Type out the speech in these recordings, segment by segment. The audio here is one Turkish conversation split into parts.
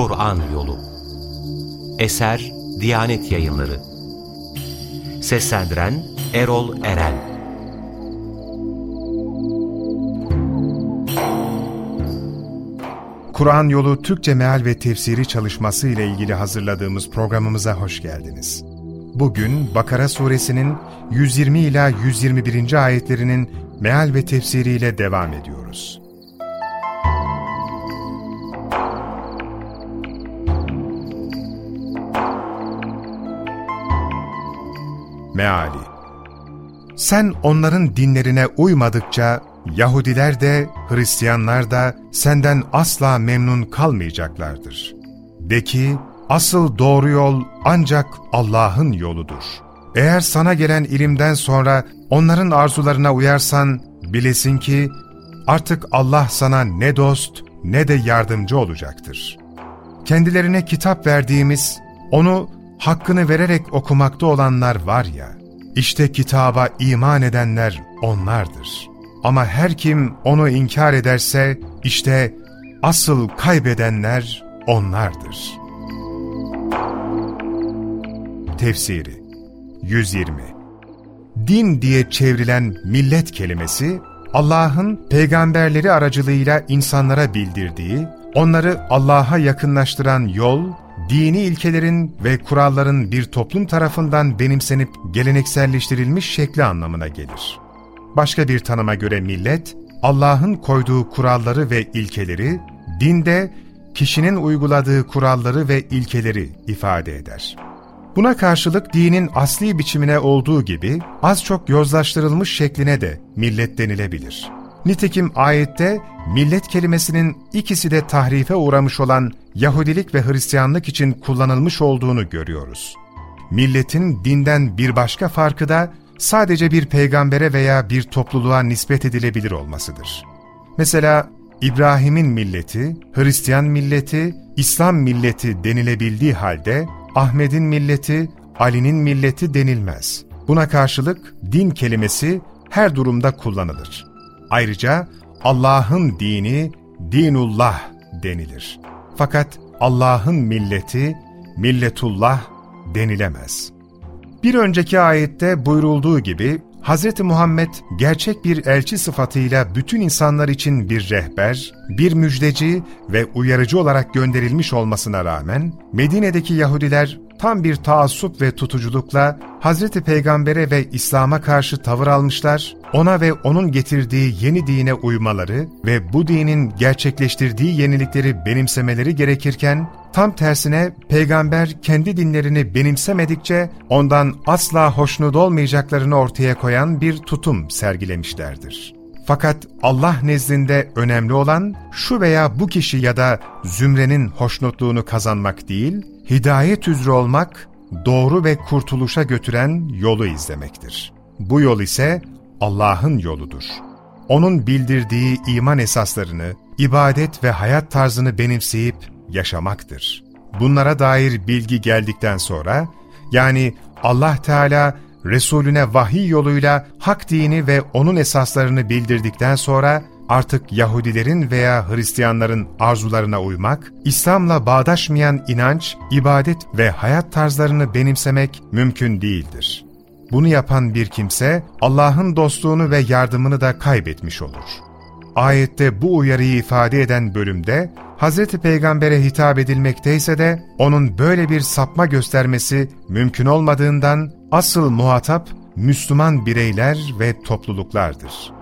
Kur'an Yolu Eser Diyanet Yayınları Seslendiren Erol Eren Kur'an Yolu Türkçe Meal ve Tefsiri çalışması ile ilgili hazırladığımız programımıza hoş geldiniz. Bugün Bakara suresinin 120 ila 121. ayetlerinin meal ve tefsiriyle devam ediyoruz. Meali Sen onların dinlerine uymadıkça Yahudiler de Hristiyanlar da senden asla memnun kalmayacaklardır. De ki, asıl doğru yol ancak Allah'ın yoludur. Eğer sana gelen ilimden sonra onların arzularına uyarsan, bilesin ki artık Allah sana ne dost ne de yardımcı olacaktır. Kendilerine kitap verdiğimiz, onu hakkını vererek okumakta olanlar var ya, işte kitaba iman edenler onlardır. Ama her kim onu inkar ederse, işte asıl kaybedenler onlardır. Tefsiri 120 Din diye çevrilen millet kelimesi, Allah'ın peygamberleri aracılığıyla insanlara bildirdiği, onları Allah'a yakınlaştıran yol, dini ilkelerin ve kuralların bir toplum tarafından benimsenip gelenekselleştirilmiş şekli anlamına gelir. Başka bir tanıma göre millet, Allah'ın koyduğu kuralları ve ilkeleri, dinde kişinin uyguladığı kuralları ve ilkeleri ifade eder. Buna karşılık dinin asli biçimine olduğu gibi az çok yozlaştırılmış şekline de millet denilebilir. Nitekim ayette millet kelimesinin ikisi de tahrife uğramış olan Yahudilik ve Hristiyanlık için kullanılmış olduğunu görüyoruz. Milletin dinden bir başka farkı da sadece bir peygambere veya bir topluluğa nispet edilebilir olmasıdır. Mesela İbrahim'in milleti, Hristiyan milleti, İslam milleti denilebildiği halde Ahmet'in milleti, Ali'nin milleti denilmez. Buna karşılık din kelimesi her durumda kullanılır. Ayrıca Allah'ın dini, dinullah denilir. Fakat Allah'ın milleti, milletullah denilemez. Bir önceki ayette buyurulduğu gibi Hz. Muhammed gerçek bir elçi sıfatıyla bütün insanlar için bir rehber, bir müjdeci ve uyarıcı olarak gönderilmiş olmasına rağmen Medine'deki Yahudiler tam bir taassup ve tutuculukla Hz. Peygamber'e ve İslam'a karşı tavır almışlar, ona ve onun getirdiği yeni dine uymaları ve bu dinin gerçekleştirdiği yenilikleri benimsemeleri gerekirken, tam tersine peygamber kendi dinlerini benimsemedikçe ondan asla hoşnut olmayacaklarını ortaya koyan bir tutum sergilemişlerdir. Fakat Allah nezdinde önemli olan şu veya bu kişi ya da zümrenin hoşnutluğunu kazanmak değil, hidayet üzere olmak, doğru ve kurtuluşa götüren yolu izlemektir. Bu yol ise Allah'ın yoludur. Onun bildirdiği iman esaslarını, ibadet ve hayat tarzını benimseyip yaşamaktır. Bunlara dair bilgi geldikten sonra, yani Allah Teala Resulüne vahiy yoluyla hak dini ve onun esaslarını bildirdikten sonra artık Yahudilerin veya Hristiyanların arzularına uymak, İslam'la bağdaşmayan inanç, ibadet ve hayat tarzlarını benimsemek mümkün değildir. Bunu yapan bir kimse Allah'ın dostluğunu ve yardımını da kaybetmiş olur. Ayette bu uyarıyı ifade eden bölümde Hz. Peygamber'e hitap edilmekteyse de onun böyle bir sapma göstermesi mümkün olmadığından asıl muhatap Müslüman bireyler ve topluluklardır.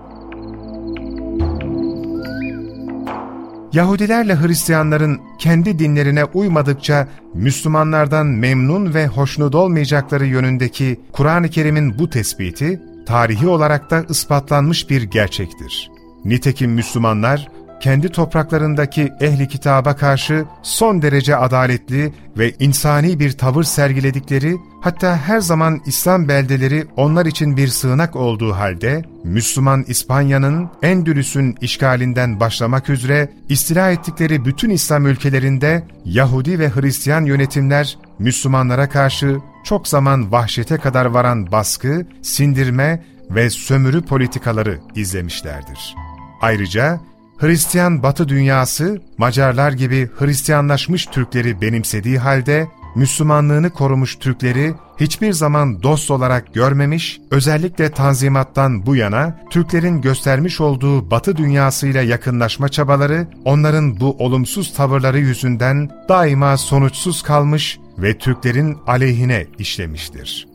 Yahudilerle Hristiyanların kendi dinlerine uymadıkça Müslümanlardan memnun ve hoşnut olmayacakları yönündeki Kur'an-ı Kerim'in bu tespiti, tarihi olarak da ispatlanmış bir gerçektir. Nitekim Müslümanlar, kendi topraklarındaki ehli kitaba karşı son derece adaletli ve insani bir tavır sergiledikleri, hatta her zaman İslam beldeleri onlar için bir sığınak olduğu halde, Müslüman İspanya'nın Endülüs'ün işgalinden başlamak üzere istila ettikleri bütün İslam ülkelerinde Yahudi ve Hristiyan yönetimler Müslümanlara karşı çok zaman vahşete kadar varan baskı, sindirme ve sömürü politikaları izlemişlerdir. Ayrıca Hristiyan Batı dünyası, Macarlar gibi Hristiyanlaşmış Türkleri benimsediği halde, Müslümanlığını korumuş Türkleri hiçbir zaman dost olarak görmemiş, özellikle Tanzimat'tan bu yana Türklerin göstermiş olduğu Batı dünyasıyla yakınlaşma çabaları, onların bu olumsuz tavırları yüzünden daima sonuçsuz kalmış ve Türklerin aleyhine işlemiştir.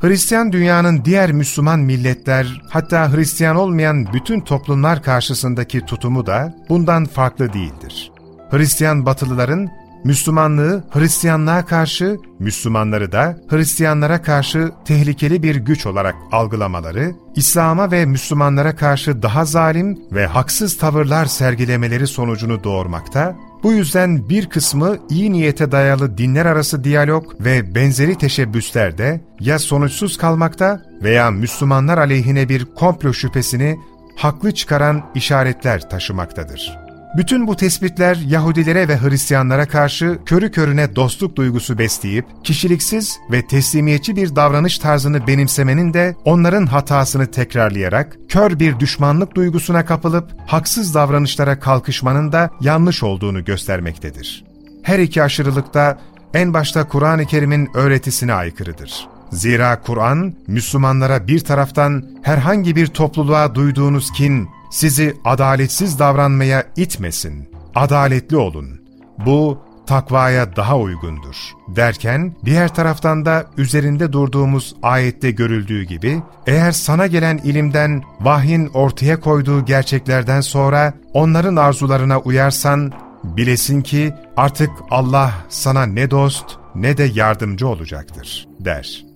Hristiyan dünyanın diğer Müslüman milletler, hatta Hristiyan olmayan bütün toplumlar karşısındaki tutumu da bundan farklı değildir. Hristiyan batılıların Müslümanlığı Hristiyanlığa karşı, Müslümanları da Hristiyanlara karşı tehlikeli bir güç olarak algılamaları, İslam'a ve Müslümanlara karşı daha zalim ve haksız tavırlar sergilemeleri sonucunu doğurmakta, bu yüzden bir kısmı iyi niyete dayalı dinler arası diyalog ve benzeri teşebbüslerde ya sonuçsuz kalmakta veya Müslümanlar aleyhine bir komplo şüphesini haklı çıkaran işaretler taşımaktadır. Bütün bu tespitler Yahudilere ve Hristiyanlara karşı körü körüne dostluk duygusu besleyip, kişiliksiz ve teslimiyetçi bir davranış tarzını benimsemenin de onların hatasını tekrarlayarak, kör bir düşmanlık duygusuna kapılıp, haksız davranışlara kalkışmanın da yanlış olduğunu göstermektedir. Her iki aşırılıkta en başta Kur'an-ı Kerim'in öğretisine aykırıdır. Zira Kur'an, Müslümanlara bir taraftan herhangi bir topluluğa duyduğunuz kin, sizi adaletsiz davranmaya itmesin. Adaletli olun. Bu takvaya daha uygundur. Derken diğer taraftan da üzerinde durduğumuz ayette görüldüğü gibi eğer sana gelen ilimden vahyin ortaya koyduğu gerçeklerden sonra onların arzularına uyarsan bilesin ki artık Allah sana ne dost ne de yardımcı olacaktır der.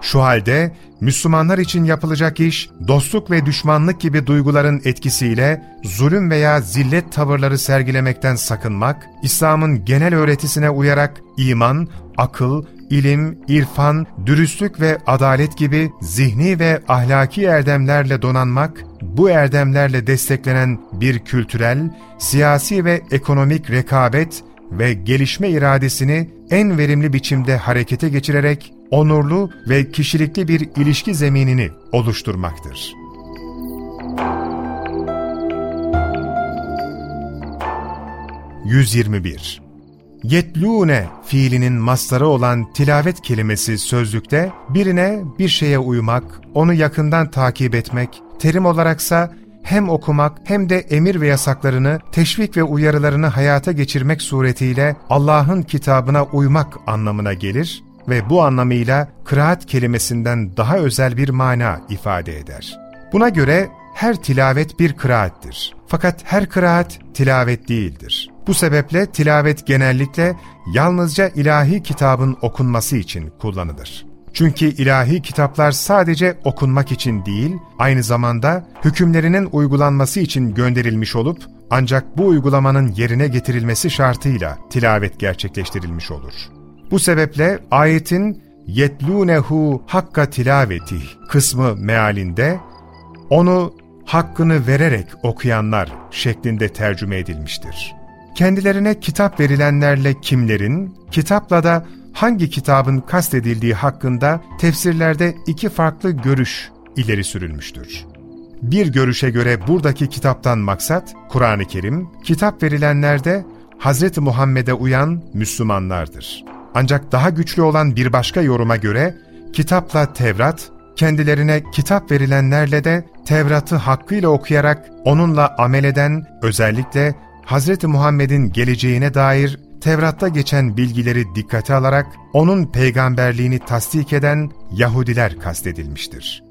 Şu halde Müslümanlar için yapılacak iş, dostluk ve düşmanlık gibi duyguların etkisiyle zulüm veya zillet tavırları sergilemekten sakınmak, İslam'ın genel öğretisine uyarak iman, akıl, ilim, irfan, dürüstlük ve adalet gibi zihni ve ahlaki erdemlerle donanmak, bu erdemlerle desteklenen bir kültürel, siyasi ve ekonomik rekabet ve gelişme iradesini en verimli biçimde harekete geçirerek onurlu ve kişilikli bir ilişki zeminini oluşturmaktır. ...121 Yetlûne fiilinin mastarı olan tilavet kelimesi sözlükte birine bir şeye uymak, onu yakından takip etmek, terim olaraksa hem okumak hem de emir ve yasaklarını, teşvik ve uyarılarını hayata geçirmek suretiyle Allah'ın kitabına uymak anlamına gelir ve bu anlamıyla kıraat kelimesinden daha özel bir mana ifade eder. Buna göre her tilavet bir kıraattir. Fakat her kıraat tilavet değildir. Bu sebeple tilavet genellikle yalnızca ilahi kitabın okunması için kullanılır. Çünkü ilahi kitaplar sadece okunmak için değil, aynı zamanda hükümlerinin uygulanması için gönderilmiş olup, ancak bu uygulamanın yerine getirilmesi şartıyla tilavet gerçekleştirilmiş olur. Bu sebeple ayetin yetlunehu hakka tilaveti kısmı mealinde onu hakkını vererek okuyanlar şeklinde tercüme edilmiştir. Kendilerine kitap verilenlerle kimlerin, kitapla da hangi kitabın kastedildiği hakkında tefsirlerde iki farklı görüş ileri sürülmüştür. Bir görüşe göre buradaki kitaptan maksat, Kur'an-ı Kerim, kitap verilenlerde Hz. Muhammed'e uyan Müslümanlardır. Ancak daha güçlü olan bir başka yoruma göre, kitapla Tevrat, kendilerine kitap verilenlerle de Tevrat'ı hakkıyla okuyarak onunla amel eden, özellikle Hz. Muhammed'in geleceğine dair Tevrat'ta geçen bilgileri dikkate alarak onun peygamberliğini tasdik eden Yahudiler kastedilmiştir.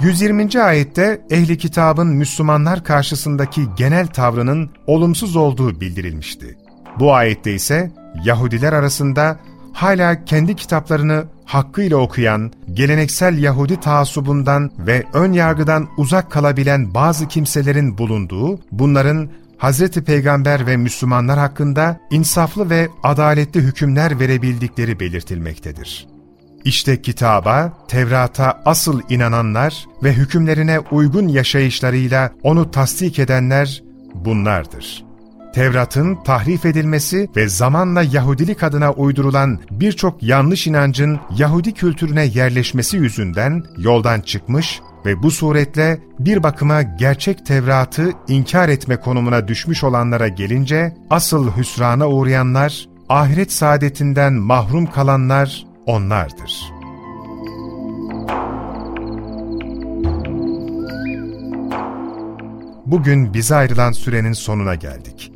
120. ayette ehli kitabın Müslümanlar karşısındaki genel tavrının olumsuz olduğu bildirilmişti. Bu ayette ise Yahudiler arasında hala kendi kitaplarını hakkıyla okuyan, geleneksel Yahudi taassubundan ve ön yargıdan uzak kalabilen bazı kimselerin bulunduğu, bunların Hz. Peygamber ve Müslümanlar hakkında insaflı ve adaletli hükümler verebildikleri belirtilmektedir. İşte kitaba, Tevrat'a asıl inananlar ve hükümlerine uygun yaşayışlarıyla onu tasdik edenler bunlardır. Tevrat'ın tahrif edilmesi ve zamanla Yahudilik adına uydurulan birçok yanlış inancın Yahudi kültürüne yerleşmesi yüzünden yoldan çıkmış ve bu suretle bir bakıma gerçek Tevrat'ı inkar etme konumuna düşmüş olanlara gelince, asıl hüsrana uğrayanlar, ahiret saadetinden mahrum kalanlar onlardır. Bugün bize ayrılan sürenin sonuna geldik.